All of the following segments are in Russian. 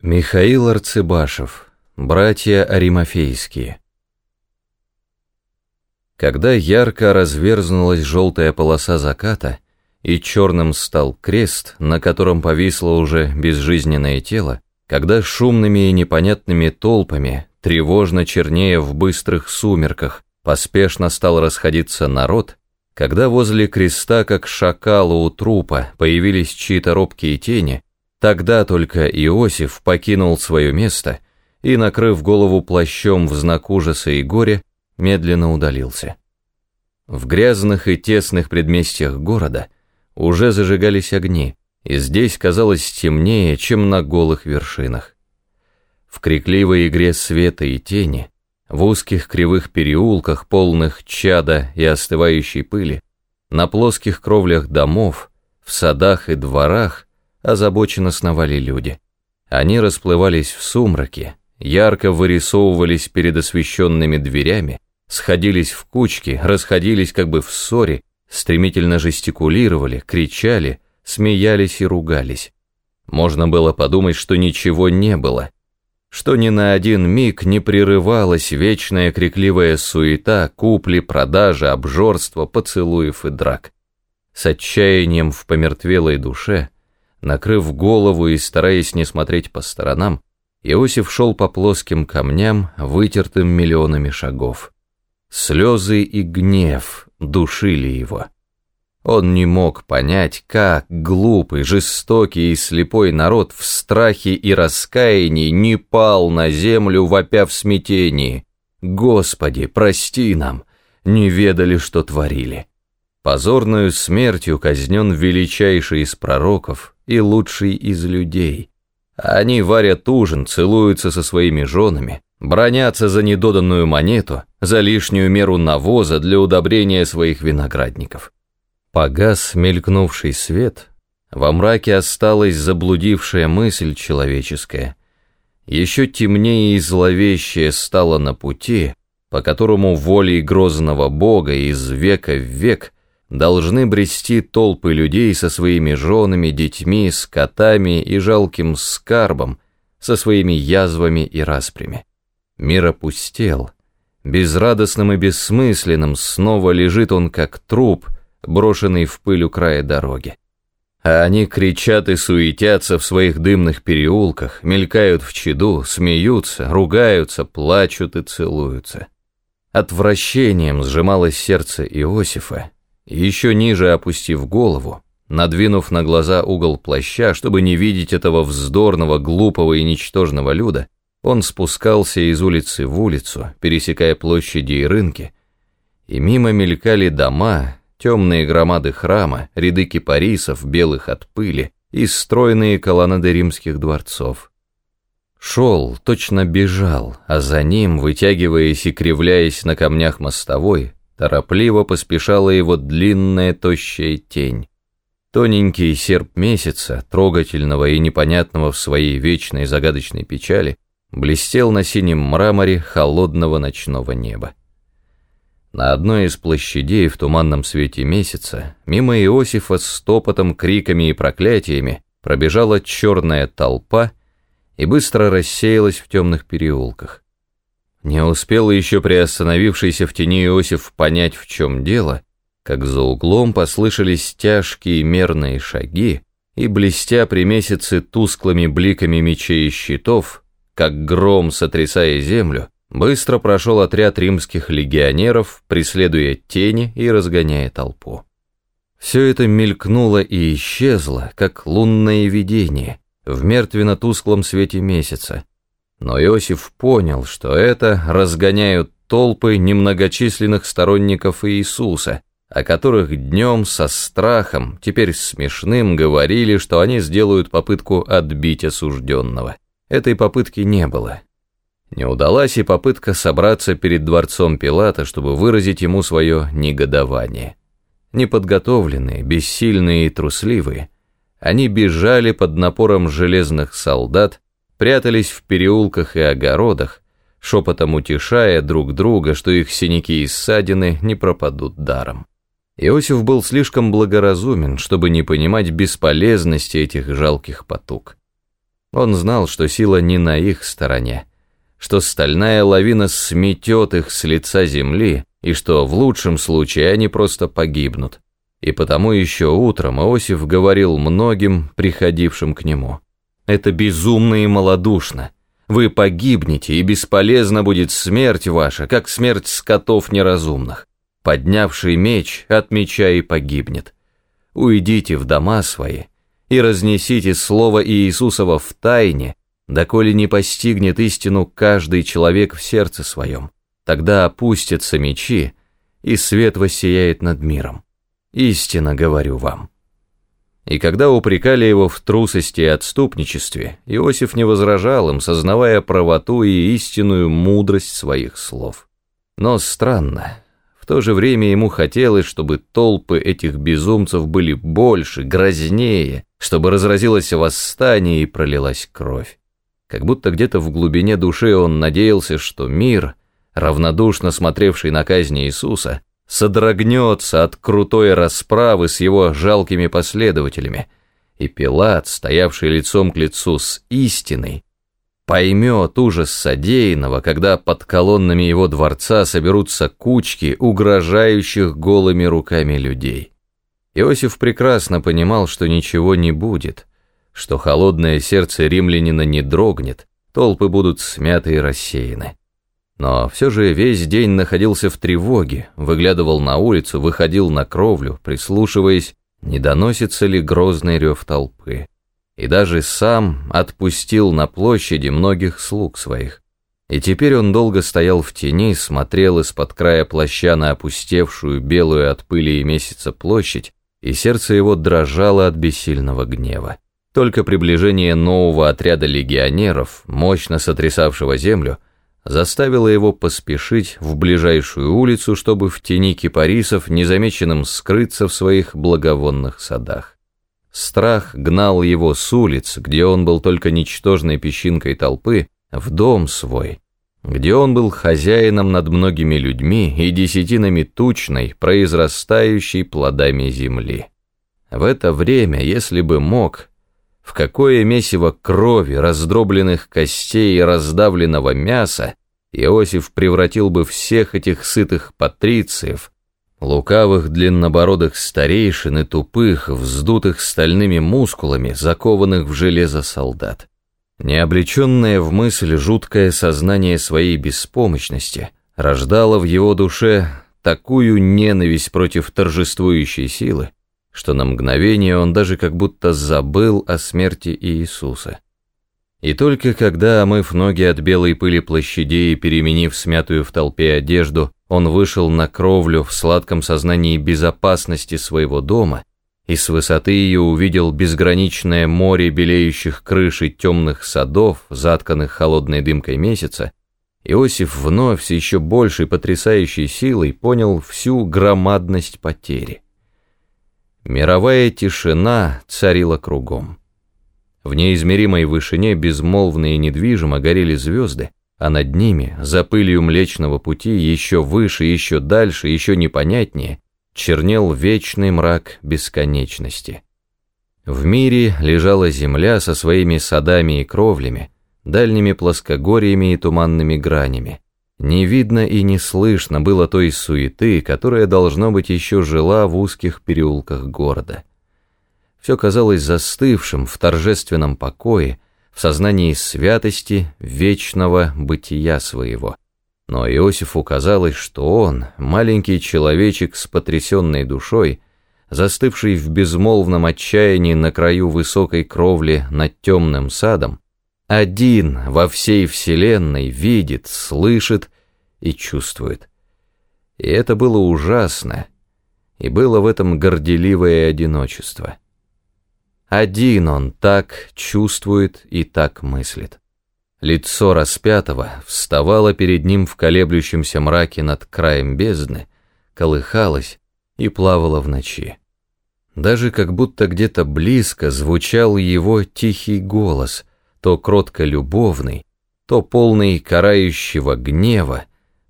Михаил Арцебашев. Братья Аримофейские. Когда ярко разверзнулась желтая полоса заката, и черным стал крест, на котором повисло уже безжизненное тело, когда шумными и непонятными толпами, тревожно чернее в быстрых сумерках, поспешно стал расходиться народ, когда возле креста, как шакала у трупа, появились чьи-то робкие тени, Тогда только Иосиф покинул свое место и, накрыв голову плащом в знак ужаса и горя, медленно удалился. В грязных и тесных предместьях города уже зажигались огни, и здесь казалось темнее, чем на голых вершинах. В крикливой игре света и тени, в узких кривых переулках, полных чада и остывающей пыли, на плоских кровлях домов, в садах и дворах озабоченно сновали люди. Они расплывались в сумраке, ярко вырисовывались перед освещенными дверями, сходились в кучки, расходились как бы в ссоре, стремительно жестикулировали, кричали, смеялись и ругались. Можно было подумать, что ничего не было, что ни на один миг не прерывалась вечная крикливая суета, купли, продажи, обжорства, поцелуев и драк. С отчаянием в помертвелой душе – Накрыв голову и стараясь не смотреть по сторонам, Иосиф шел по плоским камням, вытертым миллионами шагов. Слезы и гнев душили его. Он не мог понять, как глупый, жестокий и слепой народ в страхе и раскаянии не пал на землю, вопя в смятении. «Господи, прости нам!» Не ведали, что творили. Позорную смертью казнен величайший из пророков, и лучший из людей. Они варят ужин, целуются со своими женами, бронятся за недоданную монету, за лишнюю меру навоза для удобрения своих виноградников. Погас мелькнувший свет, во мраке осталась заблудившая мысль человеческая. Еще темнее и зловещее стало на пути, по которому волей грозного бога из века в век – должны брести толпы людей со своими женами, детьми, скотами и жалким скарбом, со своими язвами и распрями. Мир опустел. Безрадостным и бессмысленным снова лежит он как труп, брошенный в пыль у края дороги. А они кричат и суетятся в своих дымных переулках, мелькают в чаду, смеются, ругаются, плачут и целуются. Отвращением сжималось сердце Иосифа, еще ниже опустив голову, надвинув на глаза угол плаща, чтобы не видеть этого вздорного, глупого и ничтожного люда, он спускался из улицы в улицу, пересекая площади и рынки, и мимо мелькали дома, темные громады храма, ряды кипарисов, белых от пыли, и стройные колоннады римских дворцов. Шел, точно бежал, а за ним, вытягиваясь и кривляясь на камнях мостовой, Торопливо поспешала его длинная тощая тень. Тоненький серп месяца, трогательного и непонятного в своей вечной загадочной печали, блестел на синем мраморе холодного ночного неба. На одной из площадей в туманном свете месяца мимо Иосифа с топотом, криками и проклятиями пробежала черная толпа и быстро рассеялась в темных переулках. Не успел еще приостановившийся в тени Иосиф понять, в чем дело, как за углом послышались тяжкие мерные шаги, и, блестя при месяце тусклыми бликами мечей и щитов, как гром сотрясая землю, быстро прошел отряд римских легионеров, преследуя тени и разгоняя толпу. Все это мелькнуло и исчезло, как лунное видение, в мертвенно-тусклом свете месяца, но Иосиф понял, что это разгоняют толпы немногочисленных сторонников Иисуса, о которых днем со страхом, теперь смешным, говорили, что они сделают попытку отбить осужденного. Этой попытки не было. Не удалась и попытка собраться перед дворцом Пилата, чтобы выразить ему свое негодование. Неподготовленные, бессильные и трусливые, они бежали под напором железных солдат, прятались в переулках и огородах, шепотом утешая друг друга, что их синяки и ссадины не пропадут даром. Иосиф был слишком благоразумен, чтобы не понимать бесполезности этих жалких потуг. Он знал, что сила не на их стороне, что стальная лавина сметет их с лица земли, и что в лучшем случае они просто погибнут. И потому еще утром Иосиф говорил многим, приходившим к нему. «Это безумно и малодушно. Вы погибнете, и бесполезна будет смерть ваша, как смерть скотов неразумных. Поднявший меч от меча и погибнет. Уйдите в дома свои и разнесите слово Иисусова в тайне, доколе не постигнет истину каждый человек в сердце своем. Тогда опустятся мечи, и свет воссияет над миром. Истинно говорю вам». И когда упрекали его в трусости и отступничестве, Иосиф не возражал им, сознавая правоту и истинную мудрость своих слов. Но странно, в то же время ему хотелось, чтобы толпы этих безумцев были больше, грознее, чтобы разразилось восстание и пролилась кровь. Как будто где-то в глубине души он надеялся, что мир, равнодушно смотревший на казнь Иисуса, содрогнется от крутой расправы с его жалкими последователями, и Пилат, стоявший лицом к лицу с истиной, поймет ужас содеянного, когда под колоннами его дворца соберутся кучки угрожающих голыми руками людей. Иосиф прекрасно понимал, что ничего не будет, что холодное сердце римлянина не дрогнет, толпы будут смяты и рассеяны. Но все же весь день находился в тревоге, выглядывал на улицу, выходил на кровлю, прислушиваясь, не доносится ли грозный рев толпы. И даже сам отпустил на площади многих слуг своих. И теперь он долго стоял в тени, смотрел из-под края плаща на опустевшую белую от пыли и месяца площадь, и сердце его дрожало от бессильного гнева. Только приближение нового отряда легионеров, мощно сотрясавшего землю, заставила его поспешить в ближайшую улицу, чтобы в тени кипарисов незамеченным скрыться в своих благовонных садах. Страх гнал его с улиц, где он был только ничтожной песчинкой толпы, в дом свой, где он был хозяином над многими людьми и десятинами тучной, произрастающей плодами земли. В это время, если бы мог, в какое месиво крови, раздробленных костей и раздавленного мяса Иосиф превратил бы всех этих сытых патрициев, лукавых длиннобородых старейшин и тупых, вздутых стальными мускулами, закованных в железо солдат. Необлеченное в мысль жуткое сознание своей беспомощности рождало в его душе такую ненависть против торжествующей силы, что на мгновение он даже как будто забыл о смерти Иисуса. И только когда, омыв ноги от белой пыли площадей и переменив смятую в толпе одежду, он вышел на кровлю в сладком сознании безопасности своего дома и с высоты ее увидел безграничное море белеющих крыш и темных садов, затканных холодной дымкой месяца, Иосиф вновь с еще большей потрясающей силой понял всю громадность потери. Мировая тишина царила кругом. В неизмеримой вышине безмолвно и недвижимо горели звезды, а над ними, за пылью Млечного Пути, еще выше, еще дальше, еще непонятнее, чернел вечный мрак бесконечности. В мире лежала земля со своими садами и кровлями, дальними плоскогорьями и туманными гранями. Не видно и не слышно было той суеты, которая, должно быть, еще жила в узких переулках города. Все казалось застывшим в торжественном покое, в сознании святости вечного бытия своего. Но Иосифу казалось, что он, маленький человечек с потрясенной душой, застывший в безмолвном отчаянии на краю высокой кровли над темным садом, один во всей вселенной видит, слышит и чувствует. И это было ужасно, и было в этом горделивое одиночество. Один он так чувствует и так мыслит. Лицо распятого вставало перед ним в колеблющемся мраке над краем бездны, колыхалось и плавало в ночи. Даже как будто где-то близко звучал его тихий голос, то кротко любовный, то полный карающего гнева,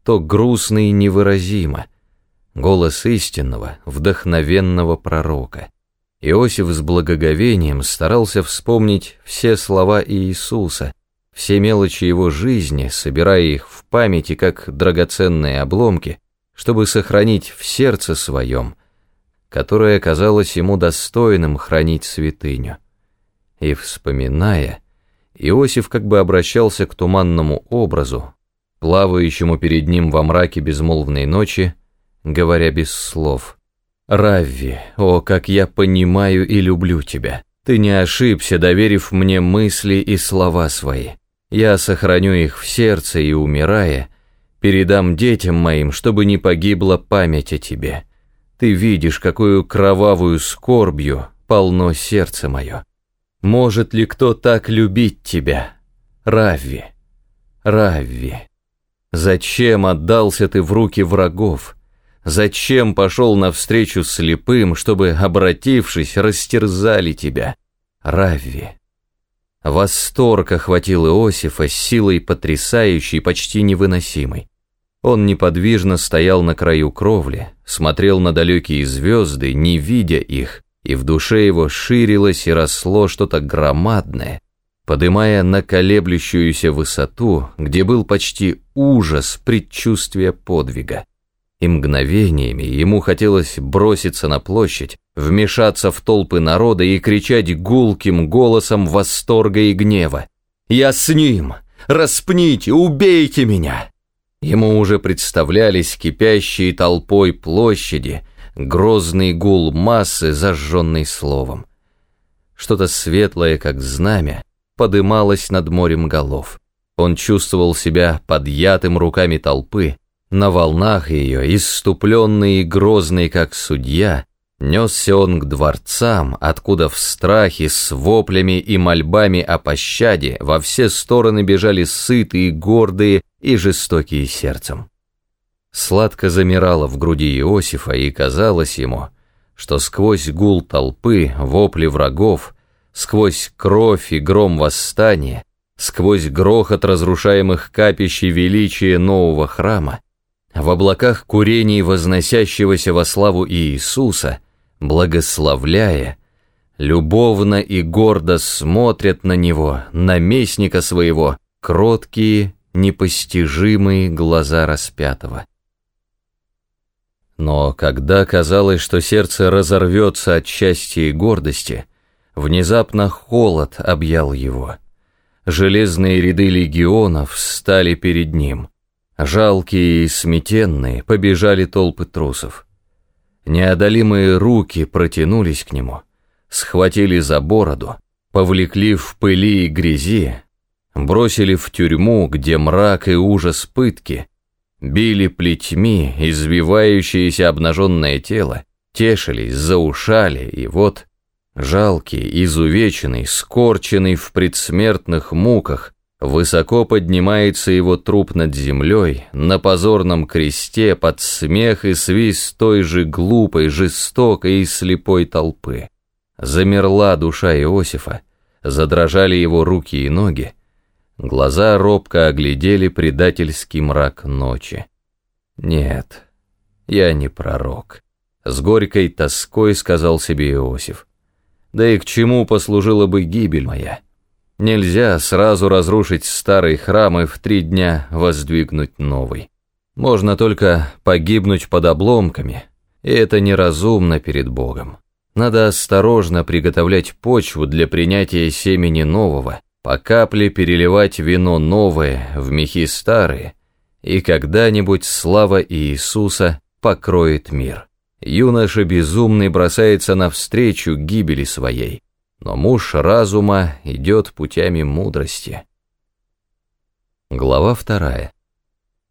то грустный невыразимо, голос истинного, вдохновенного пророка. Иосиф с благоговением старался вспомнить все слова Иисуса, все мелочи его жизни, собирая их в памяти как драгоценные обломки, чтобы сохранить в сердце своем, которое казалось ему достойным хранить святыню. И вспоминая, Иосиф как бы обращался к туманному образу, плавающему перед ним во мраке безмолвной ночи, говоря без слов — Равви, о, как я понимаю и люблю тебя. Ты не ошибся, доверив мне мысли и слова свои. Я сохраню их в сердце и, умирая, передам детям моим, чтобы не погибла память о тебе. Ты видишь, какую кровавую скорбью полно сердце мое. Может ли кто так любить тебя? Равви, Равви, зачем отдался ты в руки врагов? Зачем пошел навстречу слепым, чтобы, обратившись, растерзали тебя? Равви. Восторг охватил Иосифа с силой потрясающей, почти невыносимой. Он неподвижно стоял на краю кровли, смотрел на далекие звезды, не видя их, и в душе его ширилось и росло что-то громадное, подымая на колеблющуюся высоту, где был почти ужас предчувствия подвига и мгновениями ему хотелось броситься на площадь, вмешаться в толпы народа и кричать гулким голосом восторга и гнева. «Я с ним! Распните, убейте меня!» Ему уже представлялись кипящие толпой площади, грозный гул массы, зажженный словом. Что-то светлое, как знамя, подымалось над морем голов. Он чувствовал себя подъятым руками толпы, на волнах ее, иступленный и грозный, как судья, несся он к дворцам, откуда в страхе с воплями и мольбами о пощаде во все стороны бежали сытые, гордые и жестокие сердцем. Сладко замирало в груди Иосифа, и казалось ему, что сквозь гул толпы, вопли врагов, сквозь кровь и гром восстания, сквозь грохот разрушаемых капищ и величие нового храма, в облаках курений возносящегося во славу Иисуса, благословляя, любовно и гордо смотрят на Него, наместника своего, кроткие, непостижимые глаза распятого. Но когда казалось, что сердце разорвется от счастья и гордости, внезапно холод объял его. Железные ряды легионов стали перед ним — Жалкие и сметенные побежали толпы трусов. Неодолимые руки протянулись к нему, схватили за бороду, повлекли в пыли и грязи, бросили в тюрьму, где мрак и ужас пытки, били плетьми извивающееся обнаженное тело, тешились, заушали, и вот, жалкий, изувеченный, скорченный в предсмертных муках, Высоко поднимается его труп над землей, на позорном кресте под смех и свист той же глупой, жестокой и слепой толпы. Замерла душа Иосифа, задрожали его руки и ноги, глаза робко оглядели предательский мрак ночи. Нет, я не пророк. С горькой тоской сказал себе Иосиф. Да и к чему послужила бы гибель моя? Нельзя сразу разрушить старый храм и в три дня воздвигнуть новый. Можно только погибнуть под обломками, и это неразумно перед Богом. Надо осторожно приготовлять почву для принятия семени нового, по капле переливать вино новое в мехи старые, и когда-нибудь слава Иисуса покроет мир. Юноша безумный бросается навстречу гибели своей, но муж разума идет путями мудрости. Глава вторая.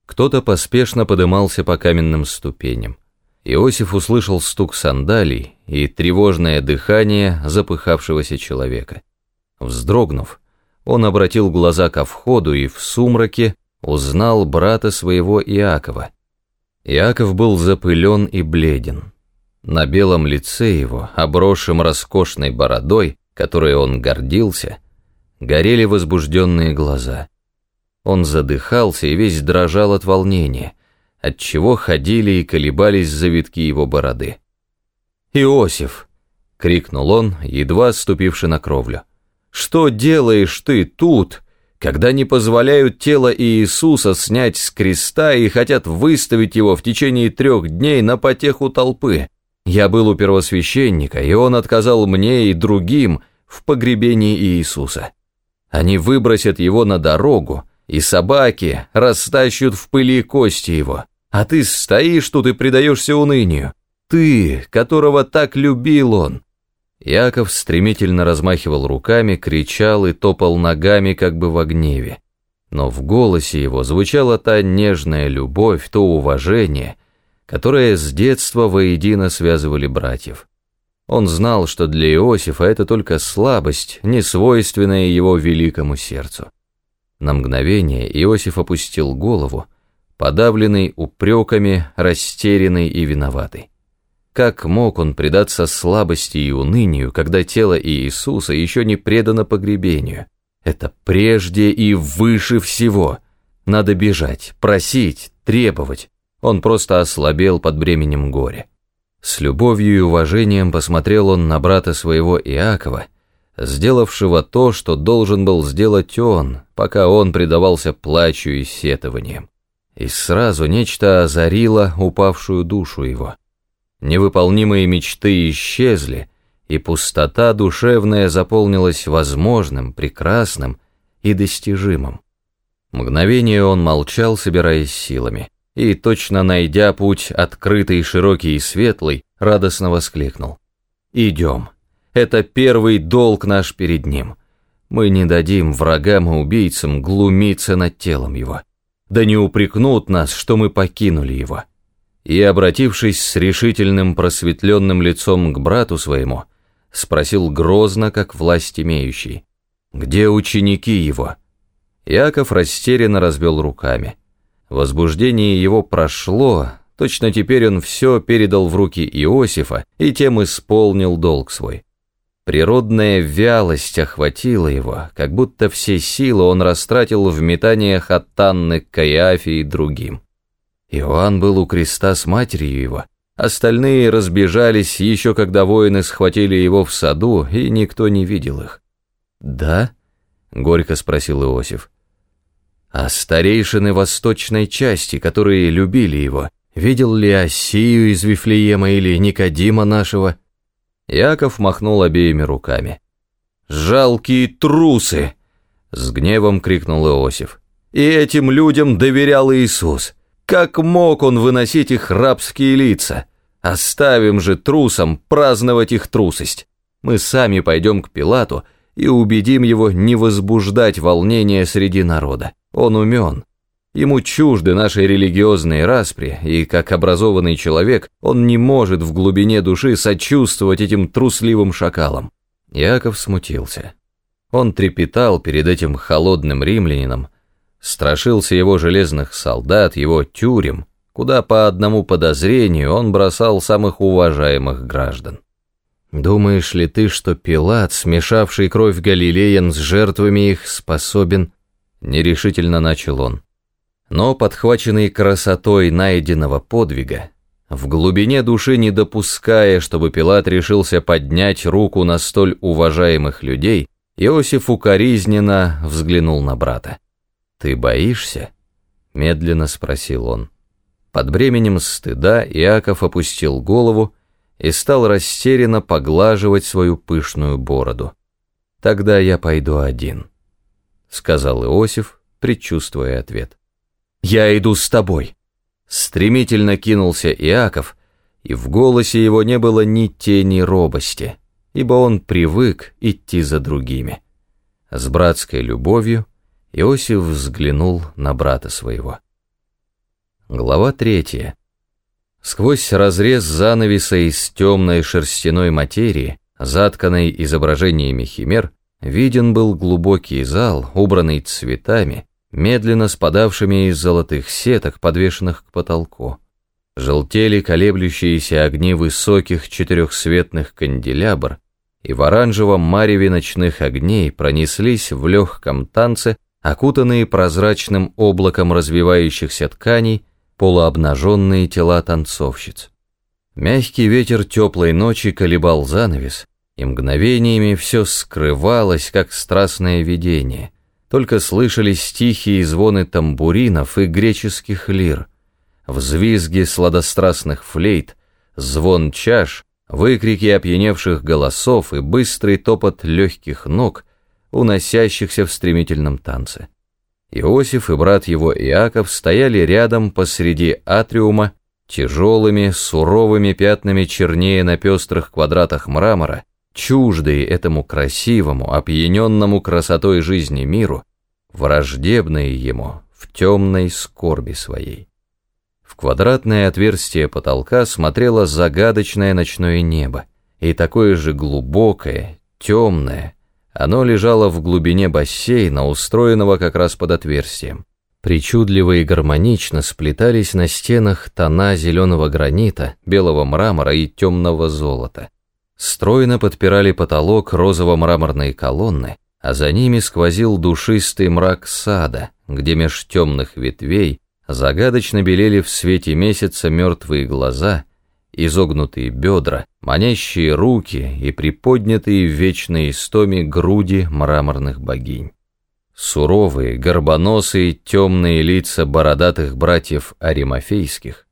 Кто-то поспешно подымался по каменным ступеням. Иосиф услышал стук сандалий и тревожное дыхание запыхавшегося человека. Вздрогнув, он обратил глаза ко входу и в сумраке узнал брата своего Иакова. Иаков был запылен и бледен. На белом лице его, обросшем роскошной бородой, которой он гордился, горели возбужденные глаза. Он задыхался и весь дрожал от волнения, отчего ходили и колебались завитки его бороды. «Иосиф! — крикнул он, едва ступивши на кровлю. «Что делаешь ты тут, когда не позволяют тело Иисуса снять с креста и хотят выставить его в течение трех дней на потеху толпы? Я был у первосвященника, и он отказал мне и другим в погребении Иисуса. Они выбросят его на дорогу, и собаки растащут в пыли кости его. А ты стоишь тут и предаешься унынию. Ты, которого так любил он, Яков стремительно размахивал руками, кричал и топал ногами, как бы в гневе. Но в голосе его звучала та нежная любовь, то уважение, которое с детства воедино связывали братьев. Он знал, что для Иосифа это только слабость, не свойственная его великому сердцу. На мгновение Иосиф опустил голову, подавленный упреками, растерянный и виноватый. Как мог он предаться слабости и унынию, когда тело Иисуса еще не предано погребению? Это прежде и выше всего. Надо бежать, просить, требовать. Он просто ослабел под бременем горя. С любовью и уважением посмотрел он на брата своего Иакова, сделавшего то, что должен был сделать он, пока он предавался плачу и сетованиям. И сразу нечто озарило упавшую душу его. Невыполнимые мечты исчезли, и пустота душевная заполнилась возможным, прекрасным и достижимым. Мгновение он молчал, собираясь силами, и, точно найдя путь открытый, широкий и светлый, радостно воскликнул. «Идем. Это первый долг наш перед ним. Мы не дадим врагам и убийцам глумиться над телом его. Да не упрекнут нас, что мы покинули его» и, обратившись с решительным просветленным лицом к брату своему, спросил грозно, как власть имеющий, «Где ученики его?» Яков растерянно разбил руками. Возбуждение его прошло, точно теперь он все передал в руки Иосифа и тем исполнил долг свой. Природная вялость охватила его, как будто все силы он растратил в метаниях от Танны к Каиафе и другим. Иоанн был у креста с матерью его. Остальные разбежались еще когда воины схватили его в саду, и никто не видел их. «Да?» — горько спросил Иосиф. «А старейшины восточной части, которые любили его, видел ли Осию из Вифлеема или Никодима нашего?» Яков махнул обеими руками. «Жалкие трусы!» — с гневом крикнул Иосиф. «И этим людям доверял Иисус. Как мог он выносить их рабские лица? Оставим же трусам праздновать их трусость. Мы сами пойдем к Пилату и убедим его не возбуждать волнения среди народа. Он умен. Ему чужды наши религиозные распри, и как образованный человек он не может в глубине души сочувствовать этим трусливым шакалам. Яков смутился. Он трепетал перед этим холодным римлянином, страшился его железных солдат, его тюрем, куда по одному подозрению он бросал самых уважаемых граждан. Думаешь ли ты, что Пилат, смешавший кровь галилеян с жертвами их, способен? Нерешительно начал он. Но, подхваченный красотой найденного подвига, в глубине души не допуская, чтобы Пилат решился поднять руку на столь уважаемых людей, Иосиф укоризненно взглянул на брата. «Ты боишься?» — медленно спросил он. Под бременем стыда Иаков опустил голову и стал растерянно поглаживать свою пышную бороду. «Тогда я пойду один», — сказал Иосиф, предчувствуя ответ. «Я иду с тобой!» Стремительно кинулся Иаков, и в голосе его не было ни тени робости, ибо он привык идти за другими. С братской любовью Иосиф взглянул на брата своего. Глава третья. Сквозь разрез занавеса из темной шерстяной материи, затканной изображениями химер, виден был глубокий зал, убранный цветами, медленно спадавшими из золотых сеток, подвешенных к потолку. Желтели колеблющиеся огни высоких четырехсветных канделябр, и в оранжевом мареве ночных огней пронеслись в легком танце окутанные прозрачным облаком развивающихся тканей, полуобнаженные тела танцовщиц. Мягкий ветер теплой ночи колебал занавес, и мгновениями все скрывалось, как страстное видение. Только слышались тихие звоны тамбуринов и греческих лир, взвизги сладострастных флейт, звон чаш, выкрики опьяневших голосов и быстрый топот легких ног, уносящихся в стремительном танце. Иосиф и брат его Иаков стояли рядом посреди атриума, тяжелыми, суровыми пятнами чернее на пестрых квадратах мрамора, чуждые этому красивому, опьяненному красотой жизни миру, враждебные ему в темной скорби своей. В квадратное отверстие потолка смотрело загадочное ночное небо, и такое же глубокое, темное, оно лежало в глубине бассейна, устроенного как раз под отверстием. Причудливо и гармонично сплетались на стенах тона зеленого гранита, белого мрамора и темного золота. Стройно подпирали потолок розово-мраморные колонны, а за ними сквозил душистый мрак сада, где меж темных ветвей загадочно белели в свете месяца мертвые глаза, изогнутые бедра, манящие руки и приподнятые в вечной истоме груди мраморных богинь. Суровые, горбоносые, темные лица бородатых братьев Аримофейских,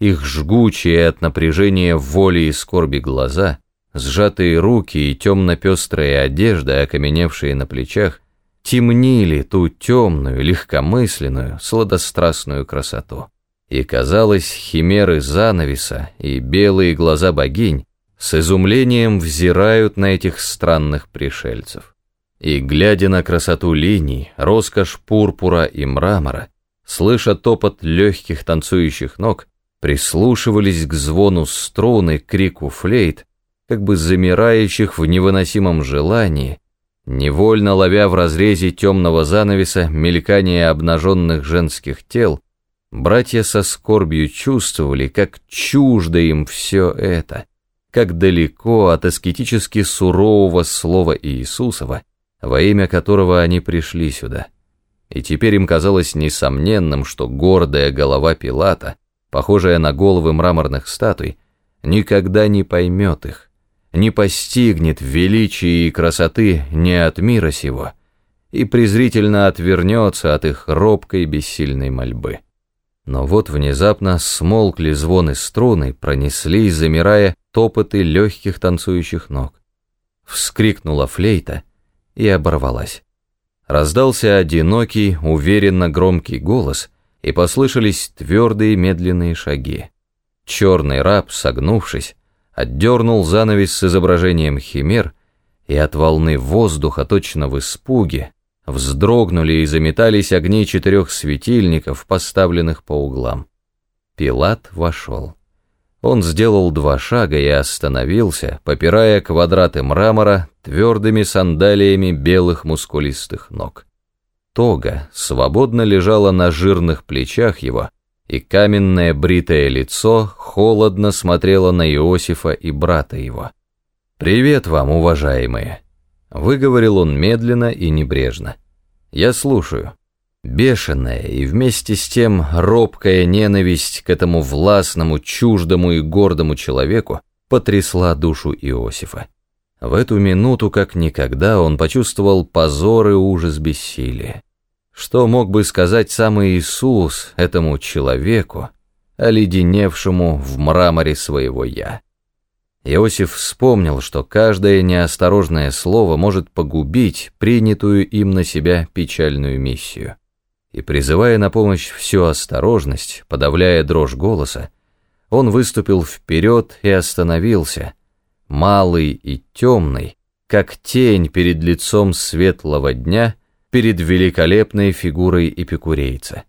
их жгучие от напряжения воли и скорби глаза, сжатые руки и темно-пестрая одежда, окаменевшие на плечах, темнили ту темную, легкомысленную, сладострастную красоту. И, казалось, химеры занавеса и белые глаза богинь с изумлением взирают на этих странных пришельцев. И, глядя на красоту линий, роскошь пурпура и мрамора, слыша топот легких танцующих ног, прислушивались к звону струны, крику флейт, как бы замирающих в невыносимом желании, невольно ловя в разрезе темного занавеса мелькание обнаженных женских тел, братья со скорбью чувствовали, как чуждо им все это, как далеко от аскетически сурового слова Иисусова, во имя которого они пришли сюда. И теперь им казалось несомненным, что гордая голова Пилата, похожая на головы мраморных статуй, никогда не поймет их, не постигнет величия и красоты не от мира сего и презрительно отвернется от их робкой бессильной мольбы. Но вот внезапно смолкли звоны струны, пронеслись, замирая, топоты легких танцующих ног. Вскрикнула флейта и оборвалась. Раздался одинокий, уверенно громкий голос, и послышались твердые медленные шаги. Черный раб, согнувшись, отдернул занавес с изображением химер, и от волны воздуха, точно в испуге, вздрогнули и заметались огни четырех светильников, поставленных по углам. Пилат вошел. Он сделал два шага и остановился, попирая квадраты мрамора твердыми сандалиями белых мускулистых ног. Тога свободно лежала на жирных плечах его, и каменное бритое лицо холодно смотрело на Иосифа и брата его. «Привет вам, уважаемые!» — выговорил он медленно и небрежно. «Я слушаю». Бешеная и вместе с тем робкая ненависть к этому властному, чуждому и гордому человеку потрясла душу Иосифа. В эту минуту, как никогда, он почувствовал позор и ужас бессилия. Что мог бы сказать сам Иисус этому человеку, оледеневшему в мраморе своего «я»? Иосиф вспомнил, что каждое неосторожное слово может погубить принятую им на себя печальную миссию. И призывая на помощь всю осторожность, подавляя дрожь голоса, он выступил вперед и остановился, малый и темный, как тень перед лицом светлого дня — перед великолепной фигурой эпикурейца.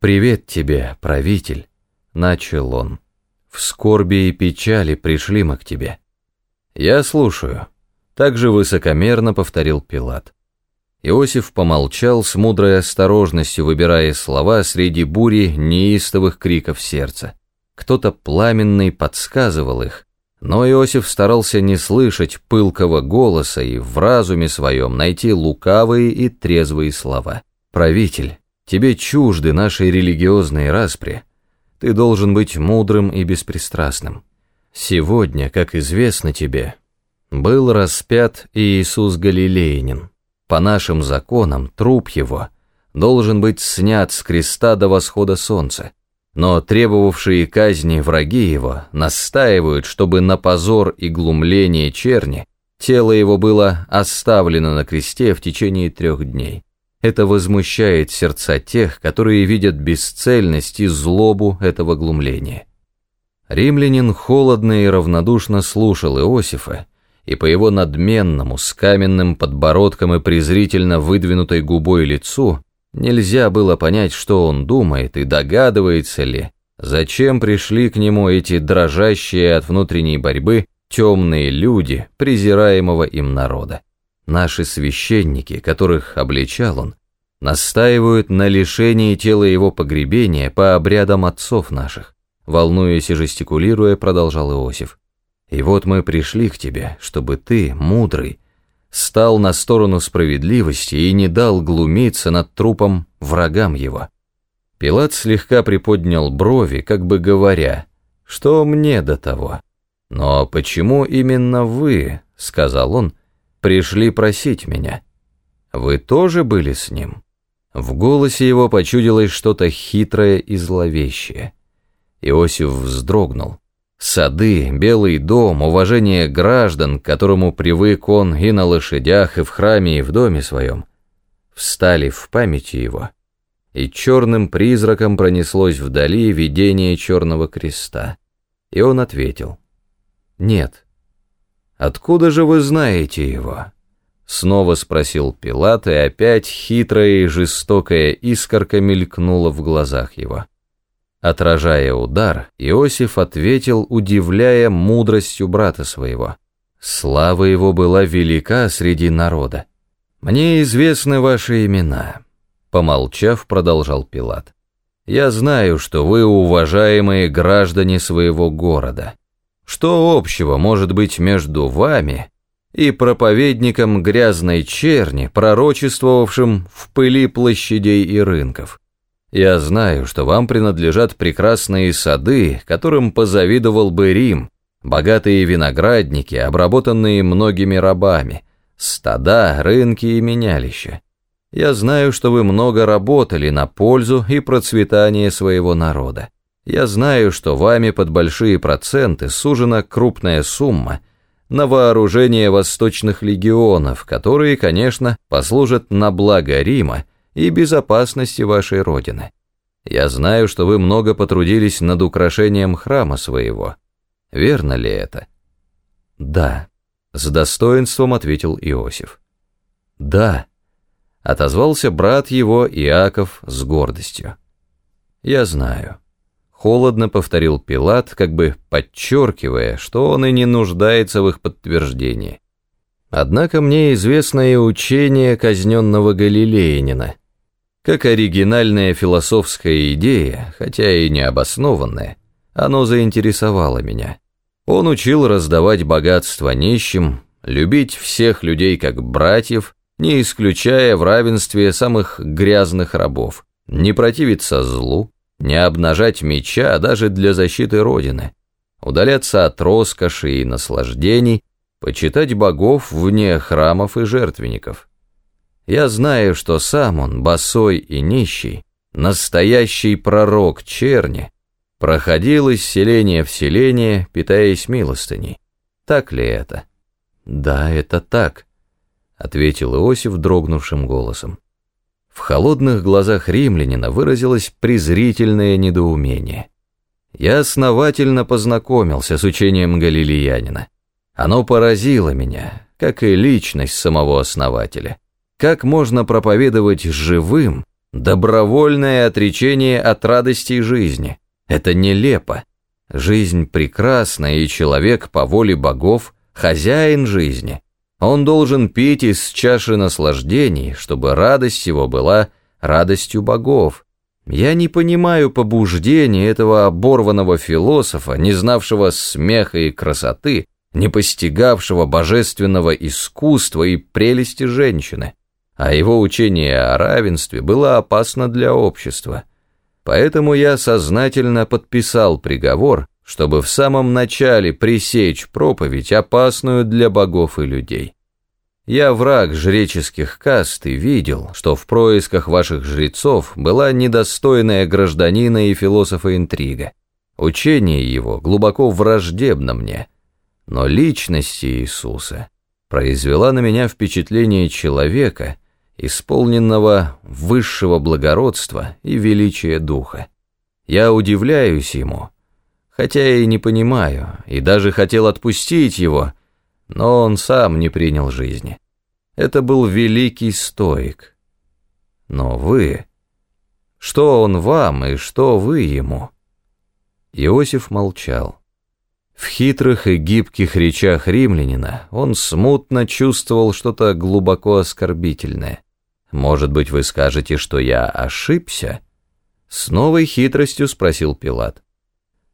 «Привет тебе, правитель», — начал он. «В скорби и печали пришли мы к тебе». «Я слушаю», — также высокомерно повторил Пилат. Иосиф помолчал с мудрой осторожностью, выбирая слова среди бури неистовых криков сердца. Кто-то пламенный подсказывал их, но Иосиф старался не слышать пылкого голоса и в разуме своем найти лукавые и трезвые слова. «Правитель, тебе чужды наши религиозные распри. Ты должен быть мудрым и беспристрастным. Сегодня, как известно тебе, был распят Иисус Галилеянин. По нашим законам труп его должен быть снят с креста до восхода солнца, но требовавшие казни враги его настаивают, чтобы на позор и глумление черни тело его было оставлено на кресте в течение трех дней. Это возмущает сердца тех, которые видят бесцельность и злобу этого глумления. Римлянин холодно и равнодушно слушал Иосифа, и по его надменному, с каменным подбородком и презрительно выдвинутой губой лицу нельзя было понять, что он думает и догадывается ли, зачем пришли к нему эти дрожащие от внутренней борьбы темные люди презираемого им народа. Наши священники, которых обличал он, настаивают на лишении тела его погребения по обрядам отцов наших волнуясь и жестикулируя, продолжал Иосиф. «И вот мы пришли к тебе, чтобы ты, мудрый, стал на сторону справедливости и не дал глумиться над трупом врагам его». Пилат слегка приподнял брови, как бы говоря, «Что мне до того?» «Но почему именно вы, — сказал он, — пришли просить меня? Вы тоже были с ним?» В голосе его почудилось что-то хитрое и зловещее. Иосиф вздрогнул. Сады, Белый дом, уважение граждан, к которому привык он и на лошадях, и в храме, и в доме своем, встали в памяти его, и черным призраком пронеслось вдали видение черного креста. И он ответил, «Нет». «Откуда же вы знаете его?» Снова спросил Пилат, и опять хитрая и жестокая искорка мелькнула в глазах его. Отражая удар, Иосиф ответил, удивляя мудростью брата своего. Слава его была велика среди народа. «Мне известны ваши имена», — помолчав, продолжал Пилат. «Я знаю, что вы уважаемые граждане своего города. Что общего может быть между вами и проповедником грязной черни, пророчествовавшим в пыли площадей и рынков?» Я знаю, что вам принадлежат прекрасные сады, которым позавидовал бы Рим, богатые виноградники, обработанные многими рабами, стада, рынки и менялища. Я знаю, что вы много работали на пользу и процветание своего народа. Я знаю, что вами под большие проценты сужена крупная сумма на вооружение восточных легионов, которые, конечно, послужат на благо Рима и безопасности вашей Родины. Я знаю, что вы много потрудились над украшением храма своего. Верно ли это? Да, с достоинством ответил Иосиф. Да, отозвался брат его Иаков с гордостью. Я знаю. Холодно повторил Пилат, как бы подчеркивая, что он и не нуждается в их подтверждении. Однако мне известно и учение казненного Галилеянина, как оригинальная философская идея, хотя и необоснованная, оно заинтересовало меня. Он учил раздавать богатство нищим, любить всех людей как братьев, не исключая в равенстве самых грязных рабов, не противиться злу, не обнажать меча даже для защиты Родины, удаляться от роскоши и наслаждений, почитать богов вне храмов и жертвенников. Я знаю, что сам он, босой и нищий, настоящий пророк черни, проходил из селения в селение, питаясь милостыней. Так ли это? Да, это так, ответил Иосиф дрогнувшим голосом. В холодных глазах римлянина выразилось презрительное недоумение. Я основательно познакомился с учением галилеянина. Оно поразило меня, как и личность самого основателя. Как можно проповедовать живым добровольное отречение от радостей жизни? Это нелепо. Жизнь прекрасна, и человек по воле богов – хозяин жизни. Он должен пить из чаши наслаждений, чтобы радость его была радостью богов. Я не понимаю побуждения этого оборванного философа, не знавшего смеха и красоты, не постигавшего божественного искусства и прелести женщины а его учение о равенстве было опасно для общества. Поэтому я сознательно подписал приговор, чтобы в самом начале пресечь проповедь, опасную для богов и людей. Я враг жреческих каст и видел, что в происках ваших жрецов была недостойная гражданина и философа интрига. Учение его глубоко враждебно мне, но личность Иисуса произвела на меня впечатление человека, исполненного высшего благородства и величия духа. Я удивляюсь ему, хотя и не понимаю, и даже хотел отпустить его, но он сам не принял жизни. Это был великий стоик. Но вы... Что он вам и что вы ему? Иосиф молчал. В хитрых и гибких речах римлянина он смутно чувствовал что-то глубоко оскорбительное. «Может быть, вы скажете, что я ошибся?» С новой хитростью спросил Пилат.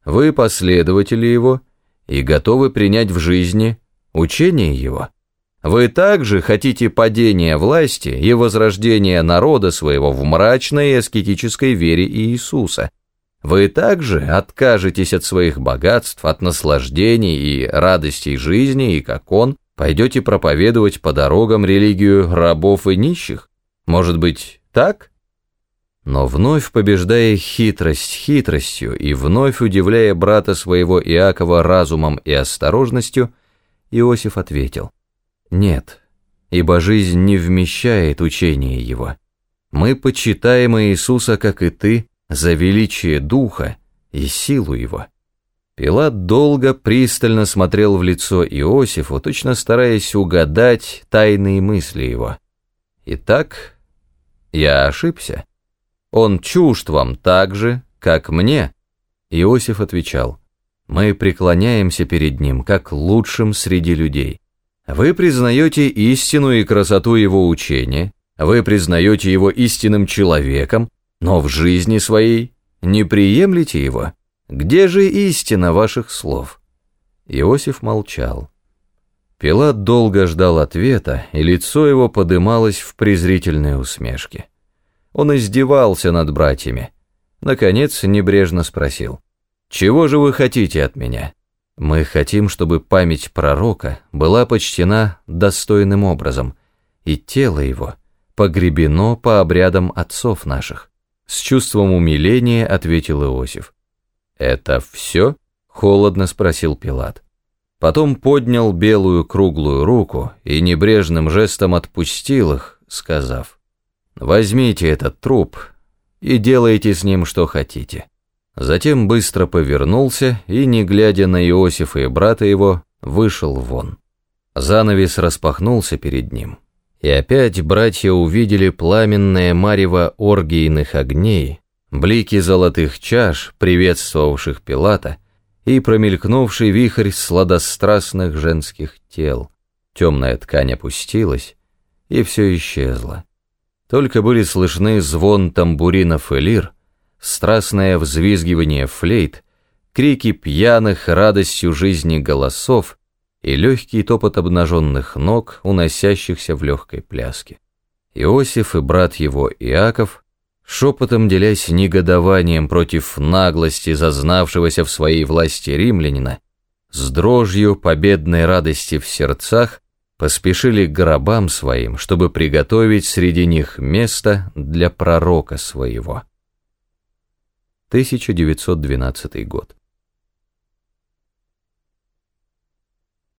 «Вы последователи его и готовы принять в жизни учение его? Вы также хотите падения власти и возрождения народа своего в мрачной аскетической вере Иисуса? Вы также откажетесь от своих богатств, от наслаждений и радостей жизни, и, как он, пойдете проповедовать по дорогам религию рабов и нищих? Может быть, так?» Но вновь побеждая хитрость хитростью и вновь удивляя брата своего Иакова разумом и осторожностью, Иосиф ответил, «Нет, ибо жизнь не вмещает учение его. Мы почитаем Иисуса, как и ты, за величие Духа и силу его». Пилат долго пристально смотрел в лицо Иосифу, точно стараясь угадать тайные мысли его. «Итак, я ошибся». Он чужд вам так же, как мне?» Иосиф отвечал, «Мы преклоняемся перед ним, как лучшим среди людей. Вы признаете истину и красоту его учения, вы признаете его истинным человеком, но в жизни своей не приемлете его. Где же истина ваших слов?» Иосиф молчал. Пилат долго ждал ответа, и лицо его подымалось в презрительной усмешке. Он издевался над братьями. Наконец, небрежно спросил. «Чего же вы хотите от меня?» «Мы хотим, чтобы память пророка была почтена достойным образом, и тело его погребено по обрядам отцов наших». С чувством умиления ответил Иосиф. «Это все?» — холодно спросил Пилат. Потом поднял белую круглую руку и небрежным жестом отпустил их, сказав, Возьмите этот труп и делайте с ним что хотите». Затем быстро повернулся и, не глядя на Иосифа и брата его, вышел вон. Занавес распахнулся перед ним, и опять братья увидели пламенное марево оргийных огней, блики золотых чаш, приветствовавших Пилата, и промелькнувший вихрь сладострастных женских тел. Темная ткань опустилась, и все исчезло. Только были слышны звон тамбуринов и лир, страстное взвизгивание флейт, крики пьяных радостью жизни голосов и легкий топот обнаженных ног, уносящихся в легкой пляске. Иосиф и брат его Иаков, шепотом делясь негодованием против наглости зазнавшегося в своей власти римлянина, с дрожью победной радости в сердцах, поспешили к гробам своим, чтобы приготовить среди них место для пророка своего. 1912 год.